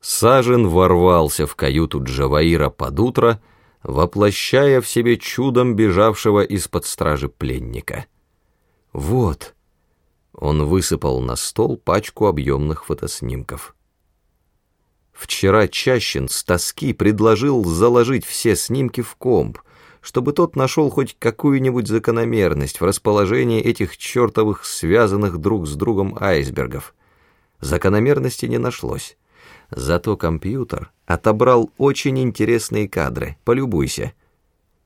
Сажен ворвался в каюту Джаваира под утро, воплощая в себе чудом бежавшего из-под стражи пленника. «Вот», — он высыпал на стол пачку объемных фотоснимков. Вчера Чащин с тоски предложил заложить все снимки в комп, чтобы тот нашел хоть какую-нибудь закономерность в расположении этих чертовых связанных друг с другом айсбергов. Закономерности не нашлось. Зато компьютер отобрал очень интересные кадры. Полюбуйся.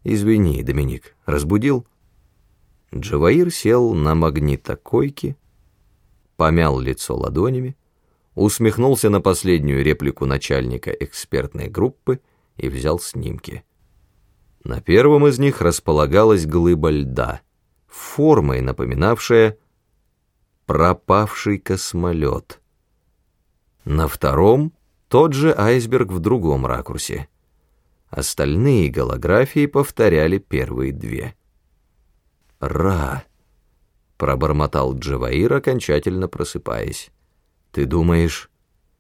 Извини, Доминик, разбудил? Джаваир сел на магнитокойке, помял лицо ладонями, усмехнулся на последнюю реплику начальника экспертной группы и взял снимки. На первом из них располагалась глыба льда, формой напоминавшая пропавший космолет — на втором тот же айсберг в другом ракурсе. Остальные голографии повторяли первые две. «Ра!» — пробормотал Джаваир, окончательно просыпаясь. «Ты думаешь...»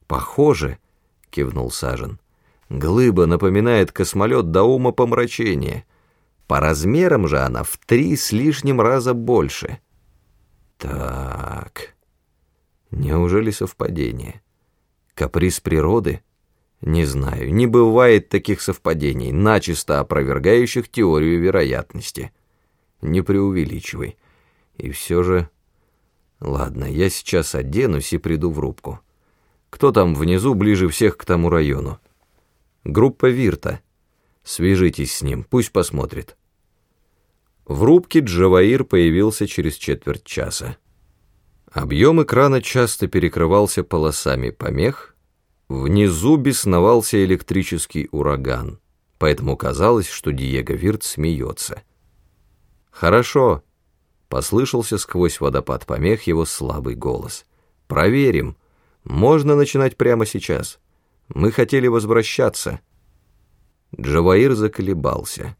«Похоже!» — кивнул Сажен. «Глыба напоминает космолет до ума помрачения. По размерам же она в три с лишним раза больше». «Так...» Неужели совпадение? Каприз природы? Не знаю, не бывает таких совпадений, начисто опровергающих теорию вероятности. Не преувеличивай. И все же... Ладно, я сейчас оденусь и приду в рубку. Кто там внизу ближе всех к тому району? Группа Вирта. Свяжитесь с ним, пусть посмотрит. В рубке Джаваир появился через четверть часа. Объем экрана часто перекрывался полосами помех, внизу бесновался электрический ураган, поэтому казалось, что Диего Вирт смеется. «Хорошо», — послышался сквозь водопад помех его слабый голос. «Проверим. Можно начинать прямо сейчас. Мы хотели возвращаться». Джаваир заколебался.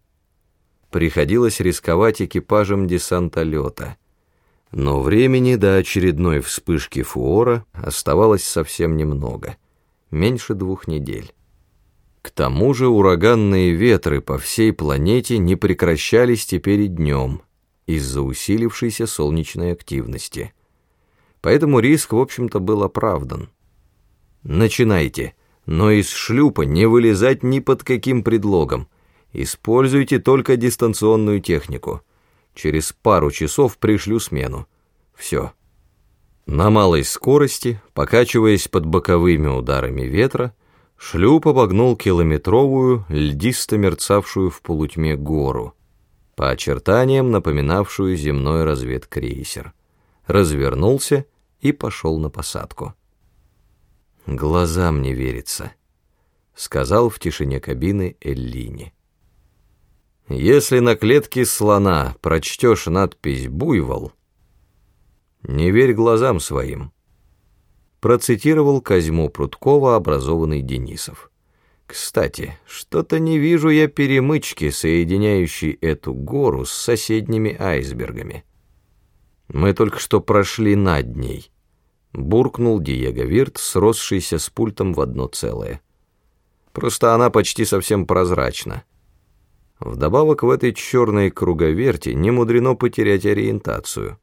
Приходилось рисковать экипажем десантолета — но времени до очередной вспышки фуора оставалось совсем немного, меньше двух недель. К тому же ураганные ветры по всей планете не прекращались теперь и днем из-за усилившейся солнечной активности. Поэтому риск, в общем-то, был оправдан. Начинайте, но из шлюпа не вылезать ни под каким предлогом. Используйте только дистанционную технику — Через пару часов пришлю смену. Все. На малой скорости, покачиваясь под боковыми ударами ветра, шлюп обогнул километровую, льдисто мерцавшую в полутьме гору, по очертаниям напоминавшую земной разведкрейсер, развернулся и пошел на посадку. «Глазам не верится», — сказал в тишине кабины Эллини. Если на клетке слона прочтешь надпись «Буйвол», не верь глазам своим. Процитировал Козьму Прудкова, образованный Денисов. Кстати, что-то не вижу я перемычки, соединяющей эту гору с соседними айсбергами. Мы только что прошли над ней. Буркнул Диего Вирт, сросшийся с пультом в одно целое. Просто она почти совсем прозрачна. Вдобавок в этой черной круговерти не мудрено потерять ориентацию.